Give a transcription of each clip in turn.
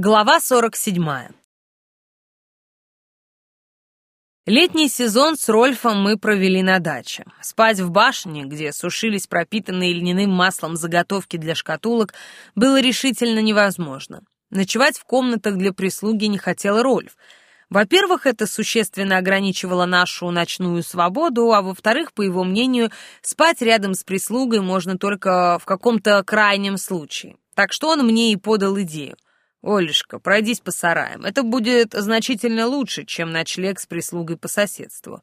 Глава 47. Летний сезон с Рольфом мы провели на даче. Спать в башне, где сушились пропитанные льняным маслом заготовки для шкатулок, было решительно невозможно. Ночевать в комнатах для прислуги не хотел Рольф. Во-первых, это существенно ограничивало нашу ночную свободу, а во-вторых, по его мнению, спать рядом с прислугой можно только в каком-то крайнем случае. Так что он мне и подал идею. «Олешка, пройдись по сараям. Это будет значительно лучше, чем ночлег с прислугой по соседству».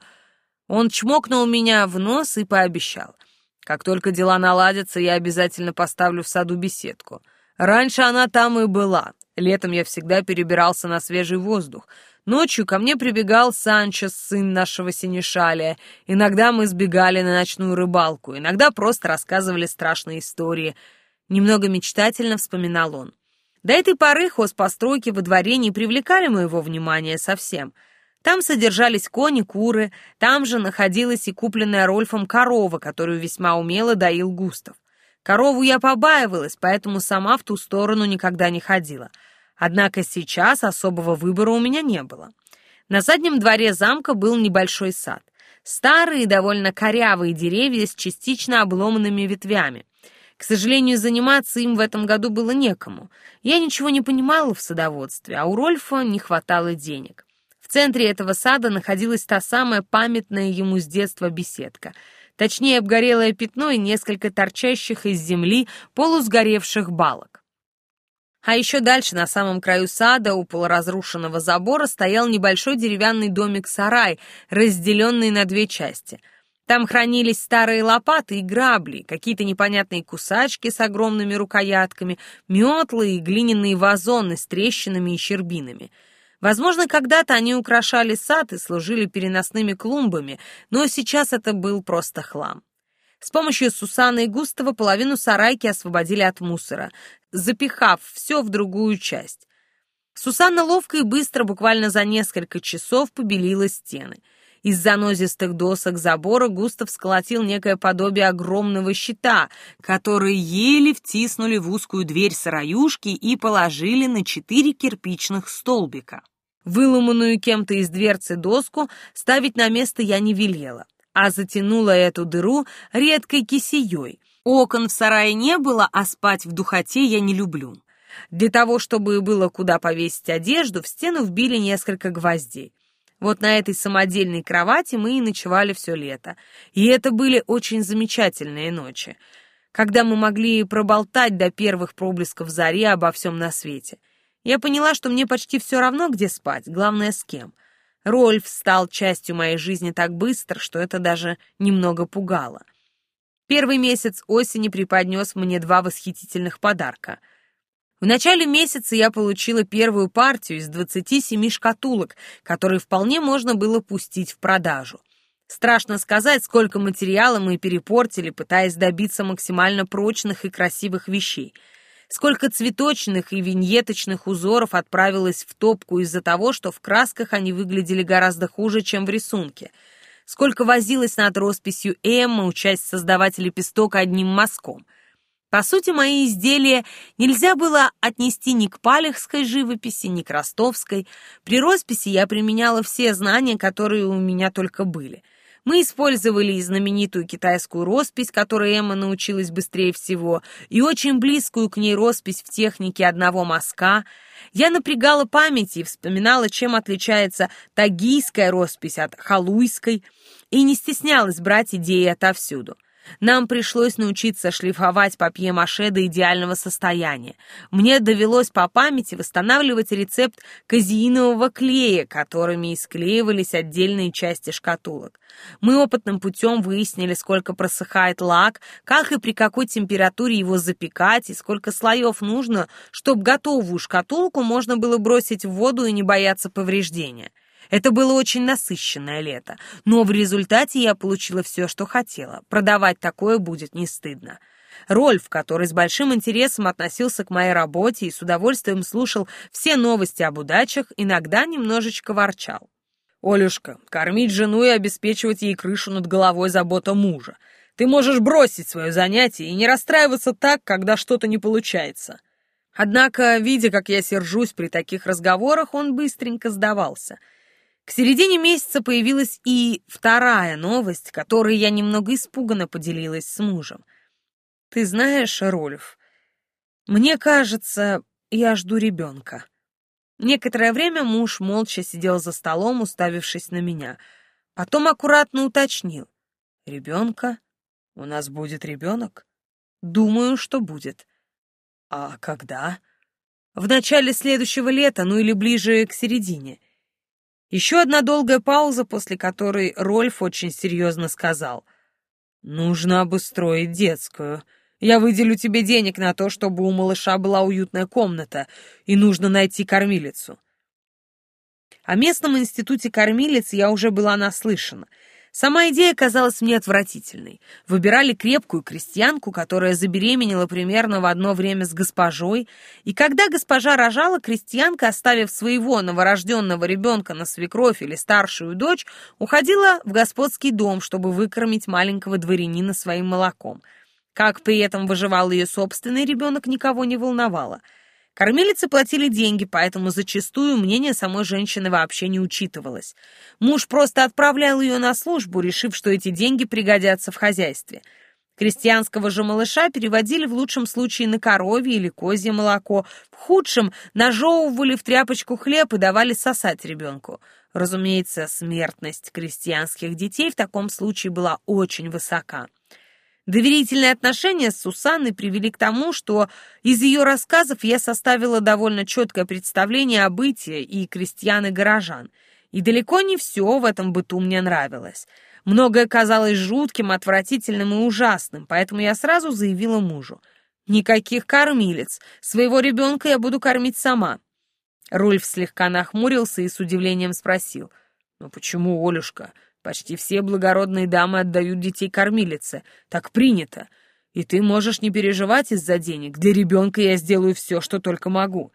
Он чмокнул меня в нос и пообещал. «Как только дела наладятся, я обязательно поставлю в саду беседку. Раньше она там и была. Летом я всегда перебирался на свежий воздух. Ночью ко мне прибегал Санчо, сын нашего синешалия. Иногда мы сбегали на ночную рыбалку, иногда просто рассказывали страшные истории. Немного мечтательно вспоминал он. До этой поры хозпостройки во дворе не привлекали моего внимания совсем. Там содержались кони, куры, там же находилась и купленная Рольфом корова, которую весьма умело доил Густав. Корову я побаивалась, поэтому сама в ту сторону никогда не ходила. Однако сейчас особого выбора у меня не было. На заднем дворе замка был небольшой сад. Старые, довольно корявые деревья с частично обломанными ветвями. К сожалению, заниматься им в этом году было некому. Я ничего не понимала в садоводстве, а у Рольфа не хватало денег. В центре этого сада находилась та самая памятная ему с детства беседка. Точнее, обгорелое пятно и несколько торчащих из земли полусгоревших балок. А еще дальше, на самом краю сада, у полуразрушенного забора, стоял небольшой деревянный домик-сарай, разделенный на две части — там хранились старые лопаты и грабли, какие-то непонятные кусачки с огромными рукоятками, метлы и глиняные вазоны с трещинами и щербинами. Возможно, когда-то они украшали сад и служили переносными клумбами, но сейчас это был просто хлам. С помощью Сусаны и Густава половину сарайки освободили от мусора, запихав все в другую часть. Сусанна ловко и быстро, буквально за несколько часов, побелила стены — из занозистых досок забора Густав сколотил некое подобие огромного щита, который еле втиснули в узкую дверь сыроюшки и положили на четыре кирпичных столбика. Выломанную кем-то из дверцы доску ставить на место я не велела, а затянула эту дыру редкой кисеей. Окон в сарае не было, а спать в духоте я не люблю. Для того, чтобы было куда повесить одежду, в стену вбили несколько гвоздей. Вот на этой самодельной кровати мы и ночевали все лето. И это были очень замечательные ночи, когда мы могли проболтать до первых проблесков зари обо всем на свете. Я поняла, что мне почти все равно, где спать, главное, с кем. Рольф стал частью моей жизни так быстро, что это даже немного пугало. Первый месяц осени преподнес мне два восхитительных подарка — в начале месяца я получила первую партию из 27 шкатулок, которые вполне можно было пустить в продажу. Страшно сказать, сколько материала мы перепортили, пытаясь добиться максимально прочных и красивых вещей. Сколько цветочных и виньеточных узоров отправилось в топку из-за того, что в красках они выглядели гораздо хуже, чем в рисунке. Сколько возилась над росписью Эмма, учась создавать лепесток одним мазком. По сути, мои изделия нельзя было отнести ни к палехской живописи, ни к ростовской. При росписи я применяла все знания, которые у меня только были. Мы использовали и знаменитую китайскую роспись, которой Эмма научилась быстрее всего, и очень близкую к ней роспись в технике одного мазка. Я напрягала память и вспоминала, чем отличается тагийская роспись от халуйской, и не стеснялась брать идеи отовсюду. Нам пришлось научиться шлифовать папье-маше до идеального состояния. Мне довелось по памяти восстанавливать рецепт казеинового клея, которыми и склеивались отдельные части шкатулок. Мы опытным путем выяснили, сколько просыхает лак, как и при какой температуре его запекать, и сколько слоев нужно, чтобы готовую шкатулку можно было бросить в воду и не бояться повреждения. Это было очень насыщенное лето, но в результате я получила все, что хотела. Продавать такое будет не стыдно. Рольф, который с большим интересом относился к моей работе и с удовольствием слушал все новости об удачах, иногда немножечко ворчал. «Олюшка, кормить жену и обеспечивать ей крышу над головой забота мужа. Ты можешь бросить свое занятие и не расстраиваться так, когда что-то не получается». Однако, видя, как я сержусь при таких разговорах, он быстренько сдавался. К середине месяца появилась и вторая новость, которой я немного испуганно поделилась с мужем. «Ты знаешь, Рольф, мне кажется, я жду ребенка». Некоторое время муж молча сидел за столом, уставившись на меня. Потом аккуратно уточнил. «Ребенка? У нас будет ребенок?» «Думаю, что будет». «А когда?» «В начале следующего лета, ну или ближе к середине». Еще одна долгая пауза, после которой Рольф очень серьезно сказал. «Нужно обустроить детскую. Я выделю тебе денег на то, чтобы у малыша была уютная комната, и нужно найти кормилицу. О местном институте кормилиц я уже была наслышана. Сама идея казалась мне отвратительной. Выбирали крепкую крестьянку, которая забеременела примерно в одно время с госпожой, и когда госпожа рожала, крестьянка, оставив своего новорожденного ребенка на свекровь или старшую дочь, уходила в господский дом, чтобы выкормить маленького дворянина своим молоком — как при этом выживал ее собственный ребенок, никого не волновало. Кормилицы платили деньги, поэтому зачастую мнение самой женщины вообще не учитывалось. Муж просто отправлял ее на службу, решив, что эти деньги пригодятся в хозяйстве. Крестьянского же малыша переводили в лучшем случае на коровье или козье молоко, в худшем нажевывали в тряпочку хлеб и давали сосать ребенку. Разумеется, смертность крестьянских детей в таком случае была очень высока. Доверительные отношения с Сусанной привели к тому, что из ее рассказов я составила довольно четкое представление о бытии и крестьян и горожан. И далеко не все в этом быту мне нравилось. Многое казалось жутким, отвратительным и ужасным, поэтому я сразу заявила мужу. «Никаких кормилец. Своего ребенка я буду кормить сама». Рульф слегка нахмурился и с удивлением спросил. «Ну почему, Олюшка? Почти все благородные дамы отдают детей кормилице. Так принято. И ты можешь не переживать из-за денег. Для ребенка я сделаю все, что только могу.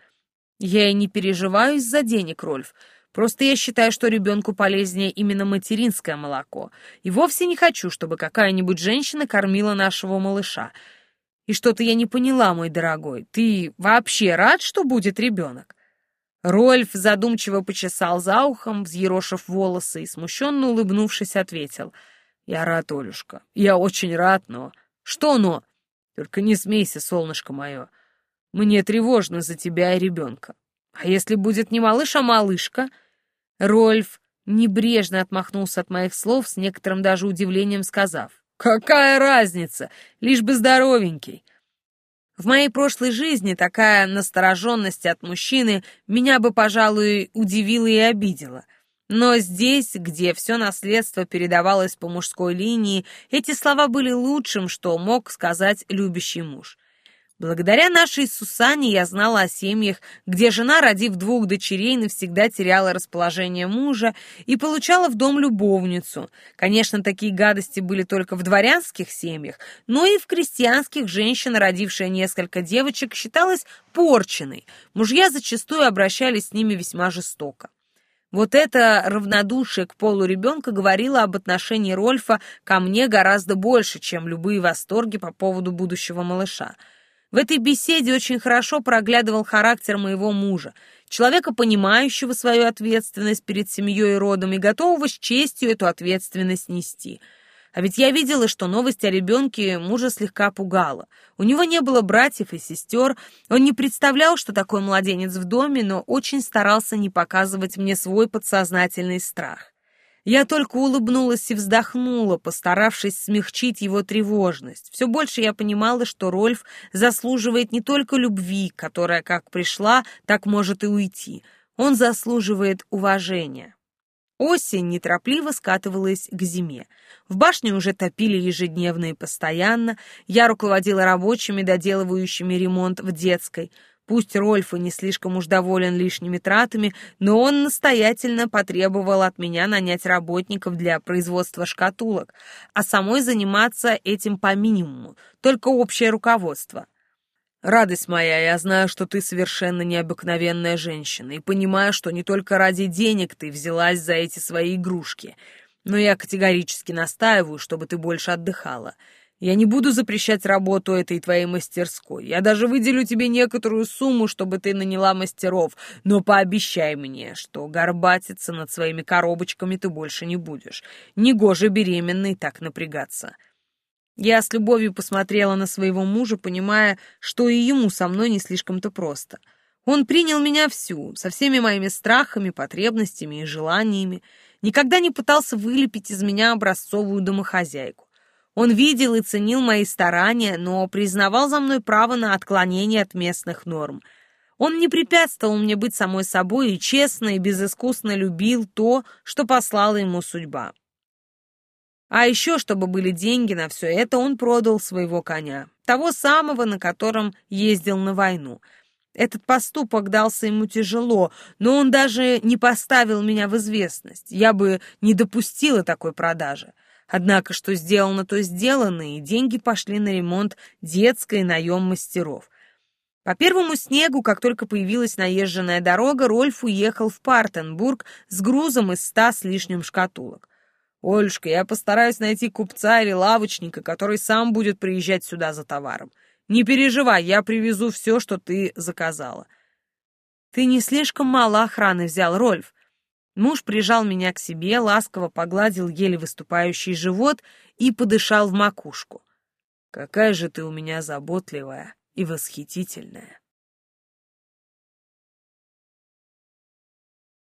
Я и не переживаю из-за денег, Рольф. Просто я считаю, что ребенку полезнее именно материнское молоко. И вовсе не хочу, чтобы какая-нибудь женщина кормила нашего малыша. И что-то я не поняла, мой дорогой. Ты вообще рад, что будет ребенок? Рольф задумчиво почесал за ухом, взъерошив волосы, и, смущенно улыбнувшись, ответил. «Я рад, Олюшка, я очень рад, но...» «Что но?» «Только не смейся, солнышко мое. Мне тревожно за тебя и ребенка. А если будет не малыш, а малышка?» Рольф небрежно отмахнулся от моих слов, с некоторым даже удивлением сказав. «Какая разница? Лишь бы здоровенький. В моей прошлой жизни такая настороженность от мужчины меня бы, пожалуй, удивила и обидела. Но здесь, где все наследство передавалось по мужской линии, эти слова были лучшим, что мог сказать любящий муж. Благодаря нашей Сусане я знала о семьях, где жена, родив двух дочерей, навсегда теряла расположение мужа и получала в дом любовницу. Конечно, такие гадости были только в дворянских семьях, но и в крестьянских женщина, родившая несколько девочек, считалась порченной. Мужья зачастую обращались с ними весьма жестоко. Вот это равнодушие к полу ребенка говорило об отношении Рольфа ко мне гораздо больше, чем любые восторги по поводу будущего малыша. В этой беседе очень хорошо проглядывал характер моего мужа, человека, понимающего свою ответственность перед семьей и родом и готового с честью эту ответственность нести. А ведь я видела, что новость о ребенке мужа слегка пугала. У него не было братьев и сестер, он не представлял, что такой младенец в доме, но очень старался не показывать мне свой подсознательный страх. Я только улыбнулась и вздохнула, постаравшись смягчить его тревожность. Все больше я понимала, что Рольф заслуживает не только любви, которая как пришла, так может и уйти. Он заслуживает уважения. Осень неторопливо скатывалась к зиме. В башне уже топили ежедневно и постоянно. Я руководила рабочими, доделывающими ремонт в детской — Пусть Рольф и не слишком уж доволен лишними тратами, но он настоятельно потребовал от меня нанять работников для производства шкатулок, а самой заниматься этим по минимуму, только общее руководство. «Радость моя, я знаю, что ты совершенно необыкновенная женщина, и понимаю, что не только ради денег ты взялась за эти свои игрушки, но я категорически настаиваю, чтобы ты больше отдыхала. Я не буду запрещать работу этой твоей мастерской. Я даже выделю тебе некоторую сумму, чтобы ты наняла мастеров. Но пообещай мне, что горбатиться над своими коробочками ты больше не будешь. Негоже беременной так напрягаться. Я с любовью посмотрела на своего мужа, понимая, что и ему со мной не слишком-то просто. Он принял меня всю, со всеми моими страхами, потребностями и желаниями, никогда не пытался вылепить из меня образцовую домохозяйку. Он видел и ценил мои старания, но признавал за мной право на отклонение от местных норм. Он не препятствовал мне быть самой собой и честно и безыскусно любил то, что послала ему судьба. А еще, чтобы были деньги на все это, он продал своего коня, того самого, на котором ездил на войну. Этот поступок дался ему тяжело, но он даже не поставил меня в известность. Я бы не допустила такой продажи. Однако, что сделано, то сделано, и деньги пошли на ремонт детской наем мастеров. По первому снегу, как только появилась наезженная дорога, Рольф уехал в Партенбург с грузом из ста с лишним шкатулок. «Олюшка, я постараюсь найти купца или лавочника, который сам будет приезжать сюда за товаром. Не переживай, я привезу все, что ты заказала». «Ты не слишком мало охраны взял, Рольф. Муж прижал меня к себе, ласково погладил еле выступающий живот и подышал в макушку. «Какая же ты у меня заботливая и восхитительная!»